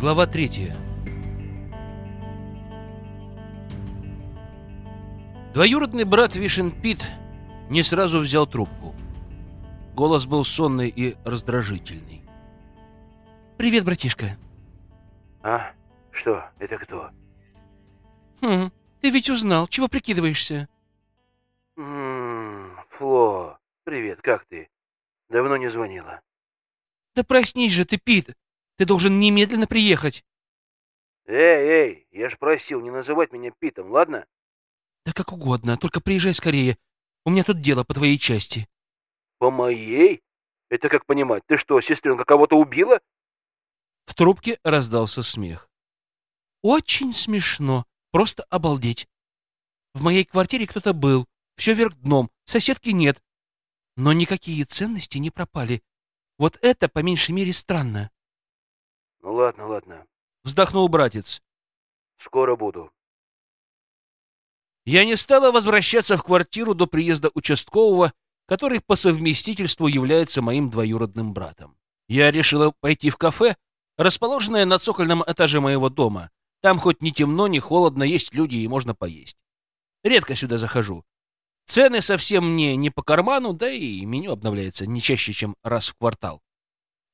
Глава третья. Двоюродный брат Вишен Пит не сразу взял трубку. Голос был сонный и раздражительный. «Привет, братишка». А? Что? Это кто? «Хм, ты ведь узнал. Чего прикидываешься?» Ммм, Фло, привет, как ты? Давно не звонила. «Да проснись же ты, Пит! Ты должен немедленно приехать!» Эй, эй, я ж просил не называть меня Питом, ладно? «Да как угодно, только приезжай скорее. У меня тут дело по твоей части». По моей? Это как понимать? Ты что, сестренка кого-то убила? В трубке раздался смех. «Очень смешно. Просто обалдеть. В моей квартире кто-то был. Все вверх дном. Соседки нет. Но никакие ценности не пропали. Вот это, по меньшей мере, странно». Ну ладно, ладно. Вздохнул братец. Скоро буду. Я не стала возвращаться в квартиру до приезда участкового, который по совместительству является моим двоюродным братом. Я решила пойти в кафе, расположенное на цокольном этаже моего дома. Там хоть не темно, не холодно, есть люди и можно поесть. Редко сюда захожу. Цены совсем мне не по карману, да и меню обновляется не чаще, чем раз в квартал.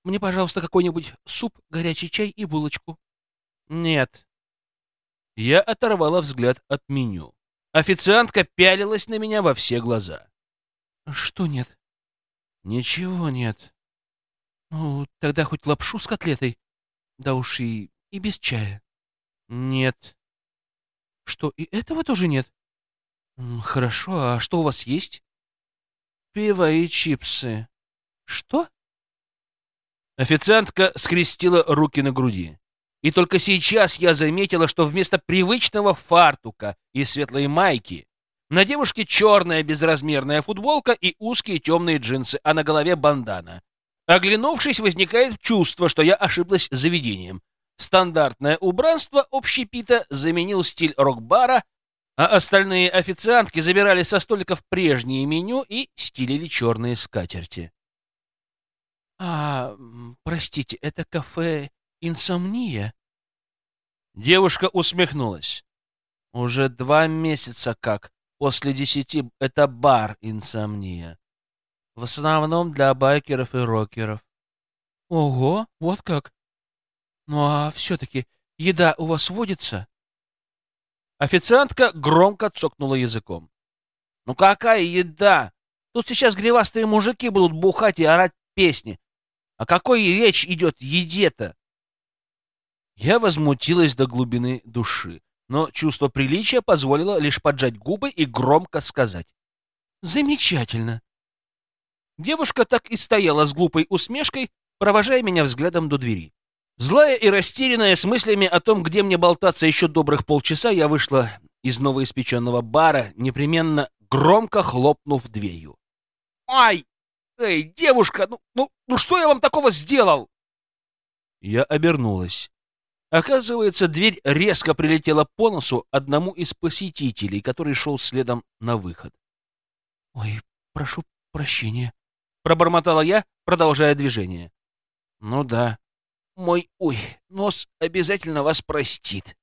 Мне, пожалуйста, какой-нибудь суп, горячий чай и булочку. Нет. Я оторвала взгляд от меню. Официантка пялилась на меня во все глаза. Что нет? Ничего нет. Ну, тогда хоть лапшу с котлетой. Да уж и, и без чая. Нет. Что, и этого тоже нет? Хорошо, а что у вас есть? Пиво и чипсы. Что? Официантка скрестила руки на груди. И только сейчас я заметила, что вместо привычного фартука и светлой майки на девушке черная безразмерная футболка и узкие темные джинсы, а на голове бандана. Оглянувшись, возникает чувство, что я ошиблась заведением. Стандартное убранство общепита заменил стиль рок-бара, а остальные официантки забирали со столиков прежнее меню и стелили черные скатерти. «А, простите, это кафе «Инсомния»?» Девушка усмехнулась. «Уже два месяца как. После десяти это бар «Инсомния». В основном для байкеров и рокеров. Ого, вот как. Ну а все-таки еда у вас водится? Официантка громко цокнула языком. Ну какая еда? Тут сейчас гривастые мужики будут бухать и орать песни. О какой речь идет еде-то? Я возмутилась до глубины души, но чувство приличия позволило лишь поджать губы и громко сказать. Замечательно. Девушка так и стояла с глупой усмешкой, провожая меня взглядом до двери. Злая и растерянная, с мыслями о том, где мне болтаться еще добрых полчаса, я вышла из новоиспеченного бара, непременно громко хлопнув дверью. «Ай! Эй, девушка, ну, ну, ну что я вам такого сделал?» Я обернулась. Оказывается, дверь резко прилетела по носу одному из посетителей, который шел следом на выход. «Ой, прошу прощения», — пробормотала я, продолжая движение. «Ну да, мой, ой, нос обязательно вас простит»,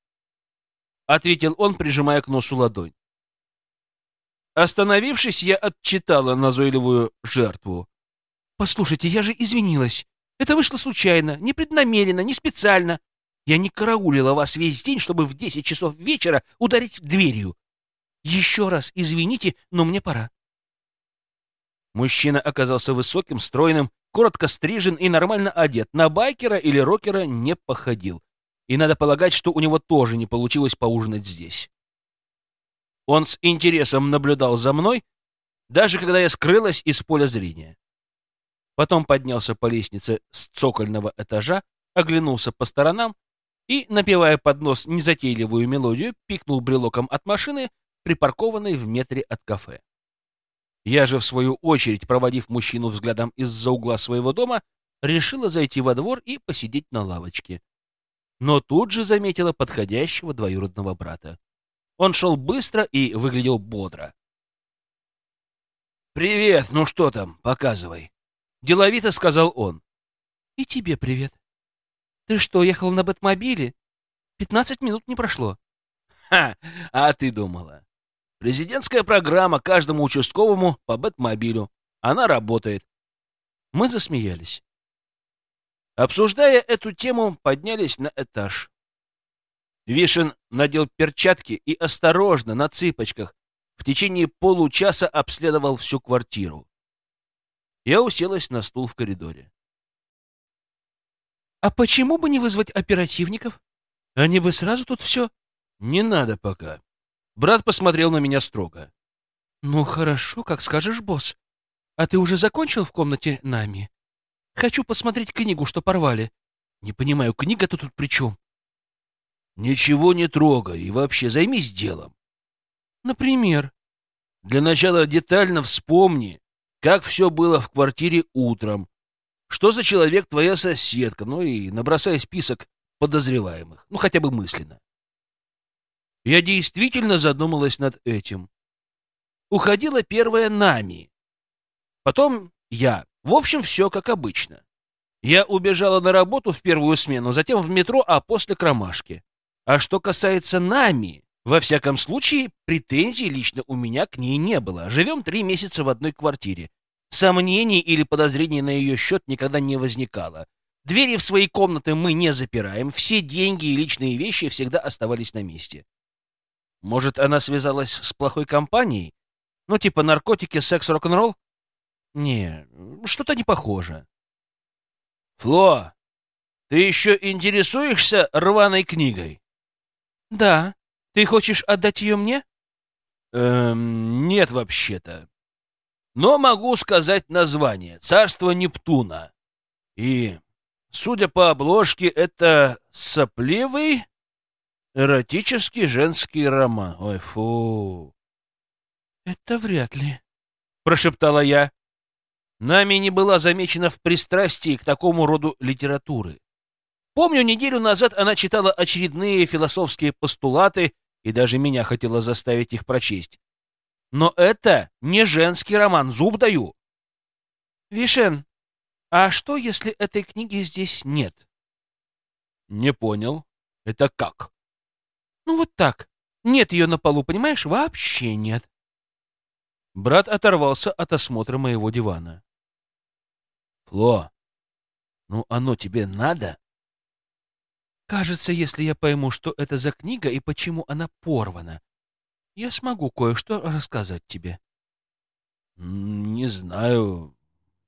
— ответил он, прижимая к носу ладонь. Остановившись, я отчитала назойливую жертву. «Послушайте, я же извинилась. Это вышло случайно, непреднамеренно, не специально. Я не караулила вас весь день, чтобы в десять часов вечера ударить дверью. Еще раз извините, но мне пора». Мужчина оказался высоким, стройным, коротко стрижен и нормально одет. На байкера или рокера не походил. И надо полагать, что у него тоже не получилось поужинать здесь. Он с интересом наблюдал за мной, даже когда я скрылась из поля зрения. Потом поднялся по лестнице с цокольного этажа, оглянулся по сторонам и, напевая под нос незатейливую мелодию, пикнул брелоком от машины, припаркованной в метре от кафе. Я же, в свою очередь, проводив мужчину взглядом из-за угла своего дома, решила зайти во двор и посидеть на лавочке. Но тут же заметила подходящего двоюродного брата. Он шел быстро и выглядел бодро. «Привет, ну что там, показывай», — деловито сказал он. «И тебе привет». Ты что, ехал на Бэтмобиле? Пятнадцать минут не прошло. Ха! А ты думала? Президентская программа каждому участковому по Бэтмобилю. Она работает. Мы засмеялись. Обсуждая эту тему, поднялись на этаж. Вишен надел перчатки и осторожно, на цыпочках, в течение получаса обследовал всю квартиру. Я уселась на стул в коридоре. «А почему бы не вызвать оперативников? Они бы сразу тут все...» «Не надо пока». Брат посмотрел на меня строго. «Ну хорошо, как скажешь, босс. А ты уже закончил в комнате нами? Хочу посмотреть книгу, что порвали. Не понимаю, книга-то тут при чем?» «Ничего не трогай и вообще займись делом». «Например?» «Для начала детально вспомни, как все было в квартире утром, что за человек твоя соседка, ну и набросай список подозреваемых, ну хотя бы мысленно». Я действительно задумалась над этим. Уходила первая Нами. Потом я. В общем, все как обычно. Я убежала на работу в первую смену, затем в метро, а после к ромашке. А что касается Нами, во всяком случае, претензий лично у меня к ней не было. Живем три месяца в одной квартире. Сомнений или подозрений на ее счет никогда не возникало. Двери в свои комнаты мы не запираем, все деньги и личные вещи всегда оставались на месте. Может, она связалась с плохой компанией? Ну, типа наркотики, секс, рок-н-ролл? Не, что-то не похоже. Фло, ты еще интересуешься рваной книгой? Да. Ты хочешь отдать ее мне? Эм, нет, вообще-то. Но могу сказать название. Царство Нептуна. И, судя по обложке, это сопливый эротический женский роман. Ой, фу. Это вряд ли, прошептала я. Нами не была замечена в пристрастии к такому роду литературы. Помню, неделю назад она читала очередные философские постулаты и даже меня хотела заставить их прочесть. Но это не женский роман, зуб даю. Вишен, а что, если этой книги здесь нет? Не понял. Это как? Ну вот так. Нет ее на полу, понимаешь? Вообще нет. Брат оторвался от осмотра моего дивана. Фло, ну оно тебе надо? Кажется, если я пойму, что это за книга и почему она порвана, я смогу кое-что рассказать тебе. Не знаю.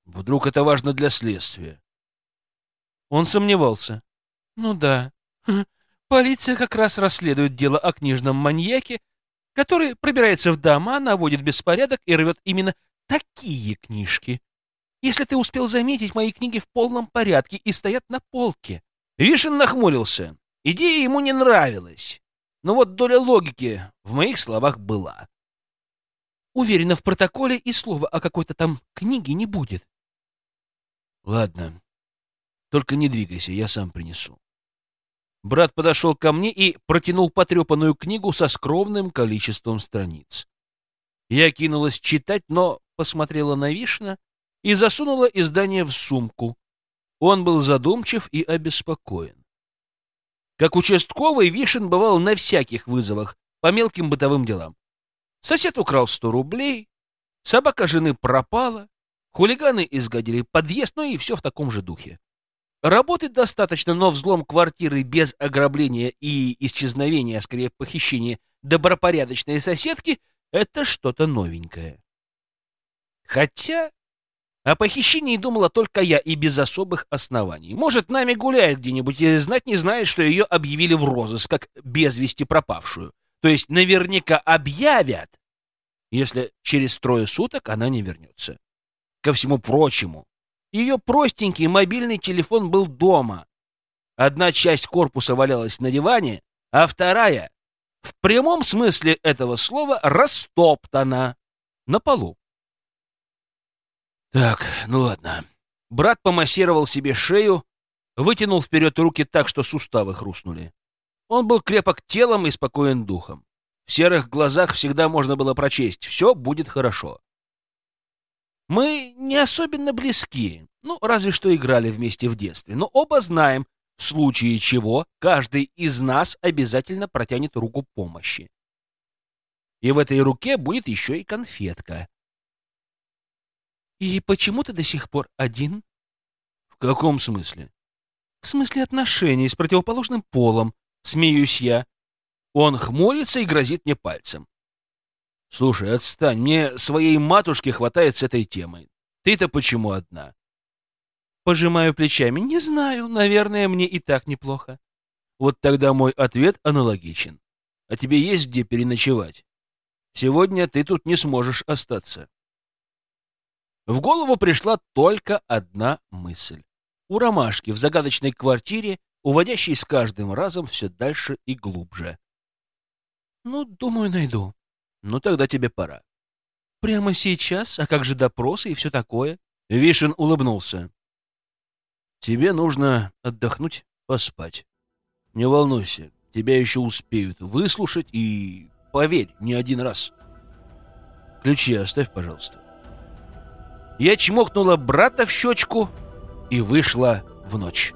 Вдруг это важно для следствия. Он сомневался. Ну да. Полиция как раз расследует дело о книжном маньяке, который пробирается в дома, наводит беспорядок и рвет именно такие книжки. Если ты успел заметить, мои книги в полном порядке и стоят на полке. Вишен нахмурился. Идея ему не нравилась. Но вот доля логики в моих словах была. Уверена, в протоколе и слова о какой-то там книге не будет. Ладно. Только не двигайся, я сам принесу. Брат подошел ко мне и протянул потрепанную книгу со скромным количеством страниц. Я кинулась читать, но посмотрела на Вишна и засунула издание в сумку, он был задумчив и обеспокоен. Как участковый, Вишен бывал на всяких вызовах по мелким бытовым делам. Сосед украл сто рублей, собака жены пропала, хулиганы изгадили подъезд, ну и все в таком же духе. Работы достаточно, но взлом квартиры без ограбления и исчезновения, а скорее похищения добропорядочной соседки — это что-то новенькое. Хотя о похищении думала только я и без особых оснований. Может, нами гуляет где-нибудь и знать не знает, что ее объявили в розыск, как без вести пропавшую. То есть наверняка объявят, если через трое суток она не вернется. Ко всему прочему, ее простенький мобильный телефон был дома. Одна часть корпуса валялась на диване, а вторая, в прямом смысле этого слова, растоптана на полу. Так, ну ладно. Брат помассировал себе шею, вытянул вперед руки так, что суставы хрустнули. Он был крепок телом и спокоен духом. В серых глазах всегда можно было прочесть «все будет хорошо». Мы не особенно близки, ну, разве что играли вместе в детстве, но оба знаем, в случае чего каждый из нас обязательно протянет руку помощи. И в этой руке будет еще и конфетка. «И почему ты до сих пор один?» «В каком смысле?» «В смысле отношений с противоположным полом», — смеюсь я. Он хмурится и грозит мне пальцем. «Слушай, отстань, мне своей матушки хватает с этой темой. Ты-то почему одна?» Пожимаю плечами. «Не знаю, наверное, мне и так неплохо». Вот тогда мой ответ аналогичен. А тебе есть где переночевать? Сегодня ты тут не сможешь остаться. В голову пришла только одна мысль. У ромашки в загадочной квартире, уводящей с каждым разом все дальше и глубже. Ну, думаю, найду. Ну, тогда тебе пора. Прямо сейчас? А как же допросы и все такое? Вишен улыбнулся. Тебе нужно отдохнуть, поспать. Не волнуйся, тебя еще успеют выслушать и, поверь, не один раз. Ключи оставь, пожалуйста. Я чмокнула брата в щечку и вышла в ночь.